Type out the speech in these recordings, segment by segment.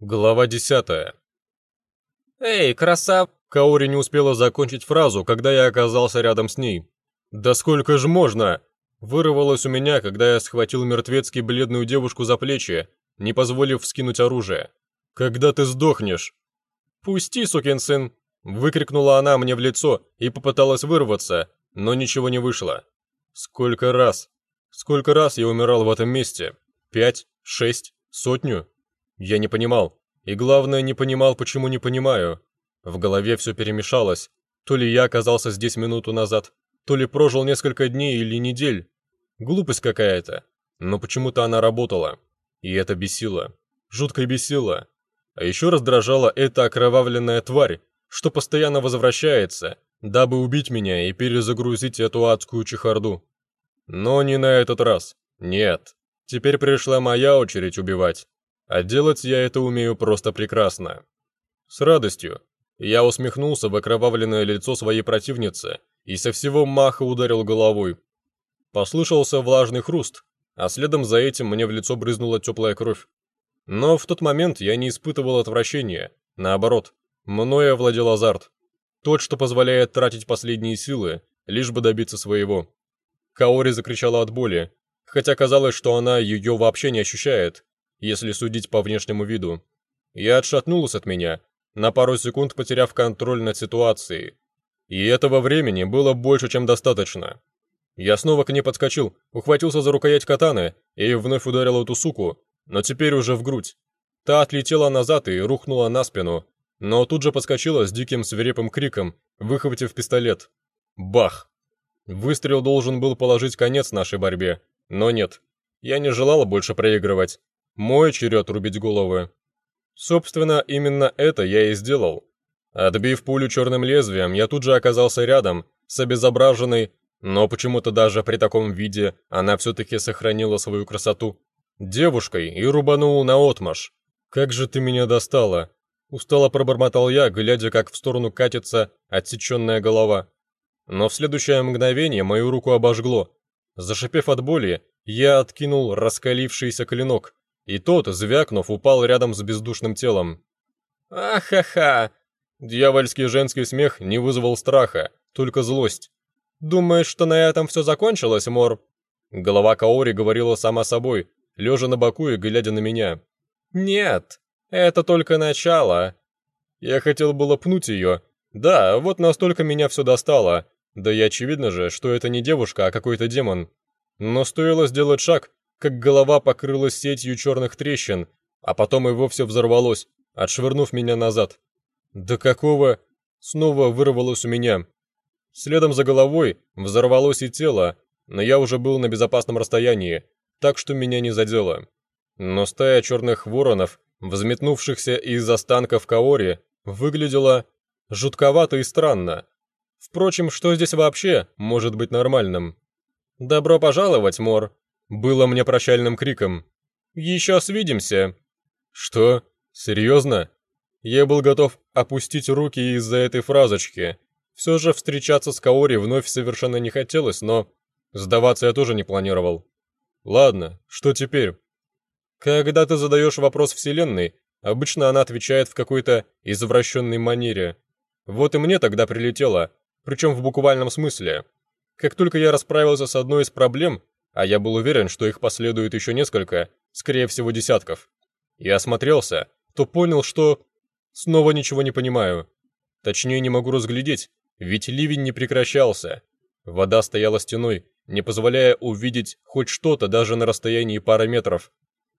Глава десятая. «Эй, красав...» Каори не успела закончить фразу, когда я оказался рядом с ней. «Да сколько ж можно?» Вырвалось у меня, когда я схватил мертвецки бледную девушку за плечи, не позволив вскинуть оружие. «Когда ты сдохнешь?» «Пусти, сукин сын!» Выкрикнула она мне в лицо и попыталась вырваться, но ничего не вышло. Сколько раз? Сколько раз я умирал в этом месте? Пять? Шесть? Сотню? Я не понимал. И главное, не понимал, почему не понимаю. В голове все перемешалось. То ли я оказался здесь минуту назад, то ли прожил несколько дней или недель. Глупость какая-то. Но почему-то она работала. И это бесило. Жутко бесило. А еще раздражала эта окровавленная тварь, что постоянно возвращается, дабы убить меня и перезагрузить эту адскую чехарду. Но не на этот раз. Нет. Теперь пришла моя очередь убивать. А делать я это умею просто прекрасно. С радостью. Я усмехнулся в окровавленное лицо своей противницы и со всего маха ударил головой. Послышался влажный хруст, а следом за этим мне в лицо брызнула теплая кровь. Но в тот момент я не испытывал отвращения, наоборот, мною овладел азарт. Тот, что позволяет тратить последние силы, лишь бы добиться своего. Каори закричала от боли, хотя казалось, что она ее вообще не ощущает, если судить по внешнему виду. Я отшатнулась от меня, на пару секунд потеряв контроль над ситуацией. И этого времени было больше, чем достаточно. Я снова к ней подскочил, ухватился за рукоять катаны и вновь ударил эту суку, но теперь уже в грудь. Та отлетела назад и рухнула на спину, но тут же подскочила с диким свирепым криком, выхватив пистолет. Бах! Выстрел должен был положить конец нашей борьбе, но нет. Я не желала больше проигрывать. Мой черед рубить головы. Собственно, именно это я и сделал. Отбив пулю черным лезвием, я тут же оказался рядом, с обезображенной, но почему-то даже при таком виде она все-таки сохранила свою красоту, девушкой и рубанул наотмашь. «Как же ты меня достала!» Устало пробормотал я, глядя, как в сторону катится отсеченная голова. Но в следующее мгновение мою руку обожгло. Зашипев от боли, я откинул раскалившийся клинок, и тот, звякнув, упал рядом с бездушным телом. «Ахаха!» Дьявольский женский смех не вызвал страха, только злость. «Думаешь, что на этом все закончилось, Мор?» Голова Каори говорила сама собой, лежа на боку и глядя на меня. «Нет, это только начало». Я хотел было пнуть ее. Да, вот настолько меня все достало. Да и очевидно же, что это не девушка, а какой-то демон. Но стоило сделать шаг, как голова покрылась сетью черных трещин, а потом и вовсе взорвалось, отшвырнув меня назад. «Да какого?» Снова вырвалось у меня. Следом за головой взорвалось и тело, но я уже был на безопасном расстоянии, так что меня не задело. Но стая черных воронов, взметнувшихся из останков Каори, выглядела жутковато и странно. Впрочем, что здесь вообще может быть нормальным? «Добро пожаловать, Мор!» Было мне прощальным криком. «Еще свидимся!» «Что? Серьезно?» Я был готов опустить руки из-за этой фразочки. Все же встречаться с Каори вновь совершенно не хотелось, но сдаваться я тоже не планировал. Ладно, что теперь? Когда ты задаешь вопрос Вселенной, обычно она отвечает в какой-то извращенной манере. Вот и мне тогда прилетело, причем в буквальном смысле. Как только я расправился с одной из проблем, а я был уверен, что их последует еще несколько, скорее всего десятков. И осмотрелся, то понял, что... Снова ничего не понимаю. Точнее, не могу разглядеть, ведь ливень не прекращался. Вода стояла стеной, не позволяя увидеть хоть что-то даже на расстоянии пары метров.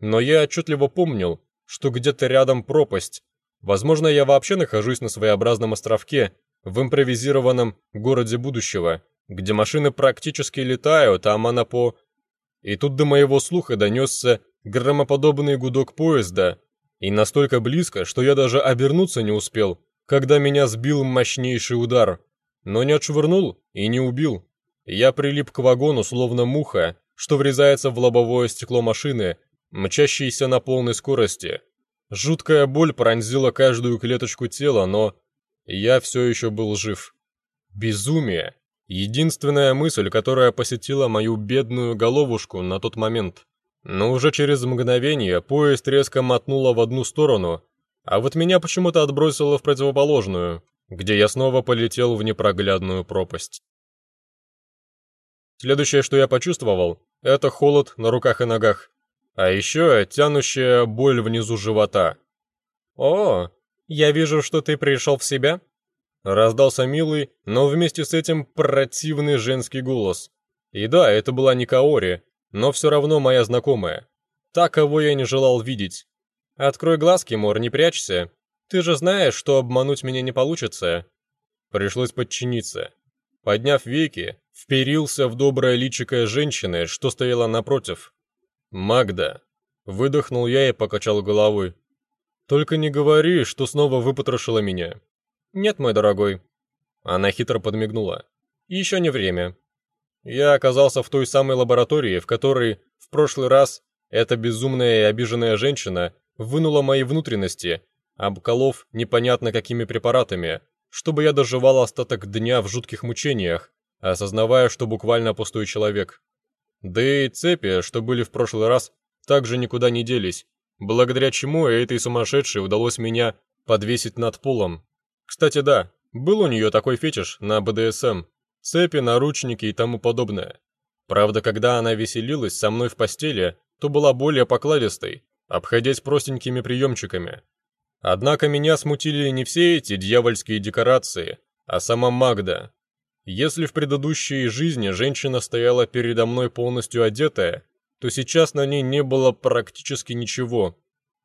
Но я отчетливо помнил, что где-то рядом пропасть. Возможно, я вообще нахожусь на своеобразном островке, в импровизированном городе будущего, где машины практически летают, а монопо... И тут до моего слуха донесся громоподобный гудок поезда, и настолько близко, что я даже обернуться не успел, когда меня сбил мощнейший удар. Но не отшвырнул и не убил. Я прилип к вагону, словно муха, что врезается в лобовое стекло машины, мчащейся на полной скорости. Жуткая боль пронзила каждую клеточку тела, но я все еще был жив. Безумие. Единственная мысль, которая посетила мою бедную головушку на тот момент. Но уже через мгновение поезд резко мотнуло в одну сторону, А вот меня почему-то отбросило в противоположную, где я снова полетел в непроглядную пропасть. Следующее, что я почувствовал, это холод на руках и ногах, а еще тянущая боль внизу живота. «О, я вижу, что ты пришел в себя», — раздался милый, но вместе с этим противный женский голос. И да, это была не Каори, но все равно моя знакомая. Та, кого я не желал видеть. «Открой глазки, Мор, не прячься. Ты же знаешь, что обмануть меня не получится». Пришлось подчиниться. Подняв веки, вперился в доброе личико женщины, что стояла напротив. «Магда!» Выдохнул я и покачал головой. «Только не говори, что снова выпотрошила меня». «Нет, мой дорогой». Она хитро подмигнула. «Еще не время. Я оказался в той самой лаборатории, в которой в прошлый раз эта безумная и обиженная женщина вынула мои внутренности, обколов непонятно какими препаратами, чтобы я доживал остаток дня в жутких мучениях, осознавая, что буквально пустой человек. Да и цепи, что были в прошлый раз, также никуда не делись, благодаря чему этой сумасшедшей удалось меня подвесить над полом. Кстати, да, был у нее такой фетиш на БДСМ, цепи, наручники и тому подобное. Правда, когда она веселилась со мной в постели, то была более покладистой, обходясь простенькими приемчиками. Однако меня смутили не все эти дьявольские декорации, а сама Магда. Если в предыдущей жизни женщина стояла передо мной полностью одетая, то сейчас на ней не было практически ничего.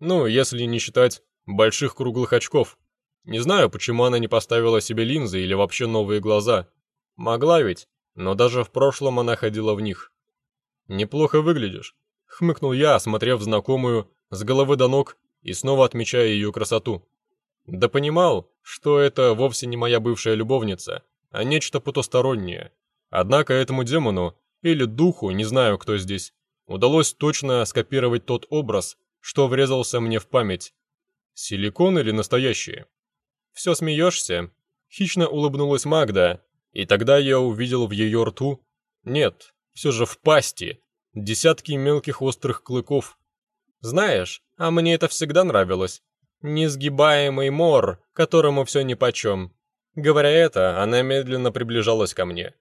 Ну, если не считать больших круглых очков. Не знаю, почему она не поставила себе линзы или вообще новые глаза. Могла ведь, но даже в прошлом она ходила в них. «Неплохо выглядишь», — хмыкнул я, осмотрев знакомую с головы до ног и снова отмечая ее красоту. Да понимал, что это вовсе не моя бывшая любовница, а нечто потустороннее. Однако этому демону, или духу, не знаю кто здесь, удалось точно скопировать тот образ, что врезался мне в память. Силикон или настоящий? «Все смеешься?» Хищно улыбнулась Магда, и тогда я увидел в ее рту, нет, все же в пасти, десятки мелких острых клыков. Знаешь, а мне это всегда нравилось. Несгибаемый мор, которому все нипочем. Говоря это, она медленно приближалась ко мне.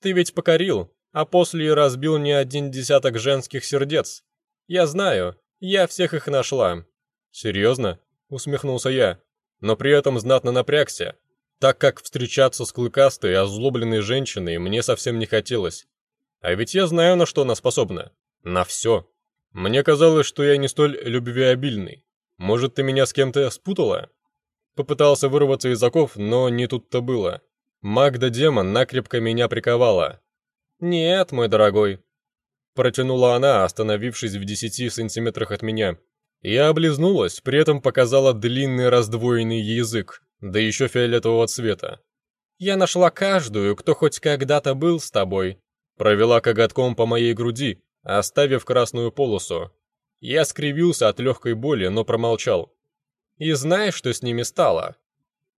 Ты ведь покорил, а после разбил не один десяток женских сердец. Я знаю, я всех их нашла. Серьезно? Усмехнулся я, но при этом знатно напрягся, так как встречаться с клыкастой, озлобленной женщиной мне совсем не хотелось. А ведь я знаю, на что она способна. На все. Мне казалось, что я не столь любвеобильный. Может, ты меня с кем-то спутала? Попытался вырваться из оков, но не тут-то было. Магда-демон накрепко меня приковала. «Нет, мой дорогой», — протянула она, остановившись в десяти сантиметрах от меня. Я облизнулась, при этом показала длинный раздвоенный язык, да еще фиолетового цвета. «Я нашла каждую, кто хоть когда-то был с тобой», провела коготком по моей груди, оставив красную полосу. Я скривился от легкой боли, но промолчал. «И знаешь, что с ними стало?»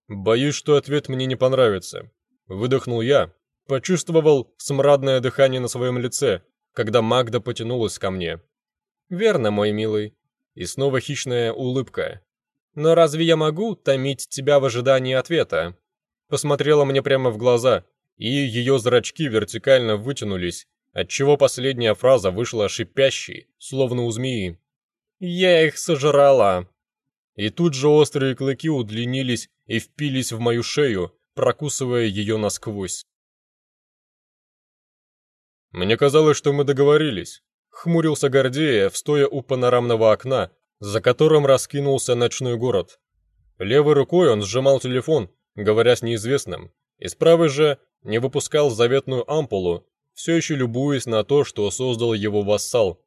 «Боюсь, что ответ мне не понравится», — выдохнул я, почувствовал смрадное дыхание на своем лице, когда Магда потянулась ко мне. «Верно, мой милый». И снова хищная улыбка. «Но разве я могу томить тебя в ожидании ответа?» Посмотрела мне прямо в глаза, и ее зрачки вертикально вытянулись, отчего последняя фраза вышла шипящей, словно у змеи. «Я их сожрала!» И тут же острые клыки удлинились и впились в мою шею, прокусывая ее насквозь. «Мне казалось, что мы договорились», — хмурился Гордеев, стоя у панорамного окна, за которым раскинулся ночной город. Левой рукой он сжимал телефон, говоря с неизвестным, и с правой же не выпускал заветную ампулу, все еще любуясь на то, что создал его вассал.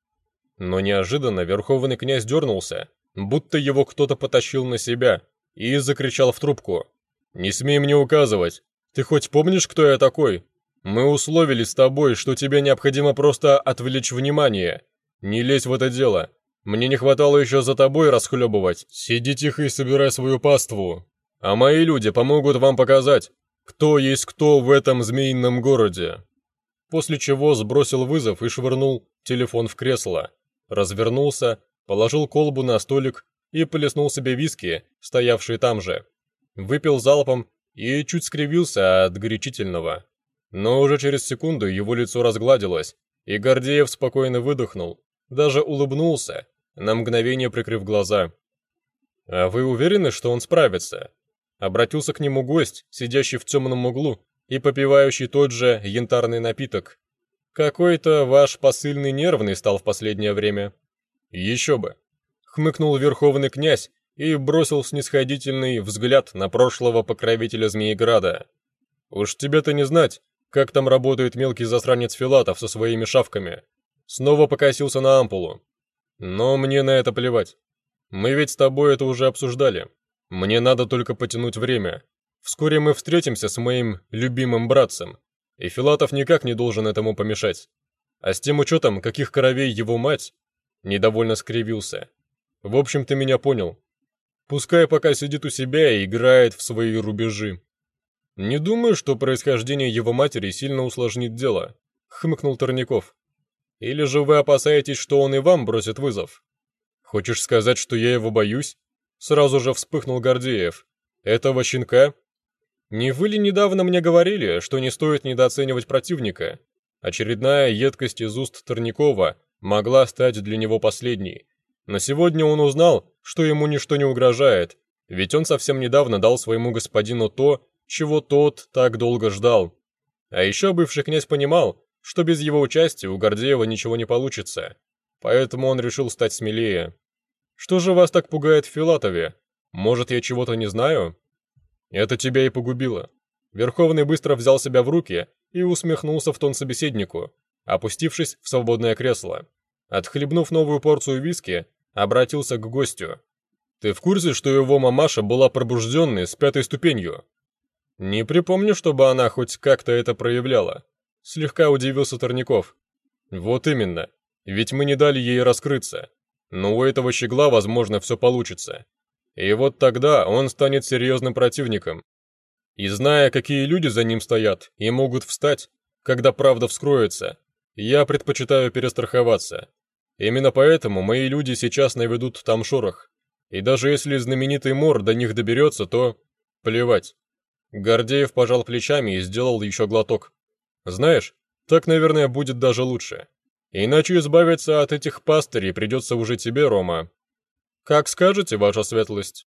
Но неожиданно верховный князь дернулся, будто его кто-то потащил на себя, и закричал в трубку. «Не смей мне указывать! Ты хоть помнишь, кто я такой? Мы условились с тобой, что тебе необходимо просто отвлечь внимание. Не лезь в это дело. Мне не хватало еще за тобой расхлебывать. Сиди тихо и собирай свою паству. А мои люди помогут вам показать, кто есть кто в этом змеином городе. После чего сбросил вызов и швырнул телефон в кресло. Развернулся, положил колбу на столик и плеснул себе виски, стоявшие там же. Выпил залпом и чуть скривился от горячительного. Но уже через секунду его лицо разгладилось, и Гордеев спокойно выдохнул, даже улыбнулся, на мгновение прикрыв глаза. «А вы уверены, что он справится?» Обратился к нему гость, сидящий в темном углу и попивающий тот же янтарный напиток. «Какой-то ваш посыльный нервный стал в последнее время». «Еще бы!» — хмыкнул верховный князь и бросил снисходительный взгляд на прошлого покровителя Змееграда. «Уж тебе-то не знать, как там работает мелкий засранец Филатов со своими шавками. Снова покосился на ампулу. Но мне на это плевать. Мы ведь с тобой это уже обсуждали. Мне надо только потянуть время. Вскоре мы встретимся с моим любимым братцем, и Филатов никак не должен этому помешать. А с тем учетом, каких коровей его мать, недовольно скривился. В общем, ты меня понял. Пускай пока сидит у себя и играет в свои рубежи. «Не думаю, что происхождение его матери сильно усложнит дело», — хмыкнул Торняков. «Или же вы опасаетесь, что он и вам бросит вызов?» «Хочешь сказать, что я его боюсь?» Сразу же вспыхнул Гордеев. «Этого щенка?» «Не вы ли недавно мне говорили, что не стоит недооценивать противника?» Очередная едкость из уст Торнякова могла стать для него последней. Но сегодня он узнал, что ему ничто не угрожает, ведь он совсем недавно дал своему господину то, чего тот так долго ждал. А еще бывший князь понимал, что без его участия у Гордеева ничего не получится, поэтому он решил стать смелее. «Что же вас так пугает в Филатове? Может, я чего-то не знаю?» «Это тебя и погубило». Верховный быстро взял себя в руки и усмехнулся в тон собеседнику, опустившись в свободное кресло. Отхлебнув новую порцию виски, обратился к гостю. «Ты в курсе, что его мамаша была пробужденной с пятой ступенью?» «Не припомню, чтобы она хоть как-то это проявляла», — слегка удивился Торняков. «Вот именно. Ведь мы не дали ей раскрыться. Но у этого щегла, возможно, все получится. И вот тогда он станет серьезным противником. И зная, какие люди за ним стоят и могут встать, когда правда вскроется, я предпочитаю перестраховаться. Именно поэтому мои люди сейчас наведут там шорох. И даже если знаменитый Мор до них доберется, то... плевать. Гордеев пожал плечами и сделал еще глоток. «Знаешь, так, наверное, будет даже лучше. Иначе избавиться от этих пастырей придется уже тебе, Рома». «Как скажете, ваша светлость».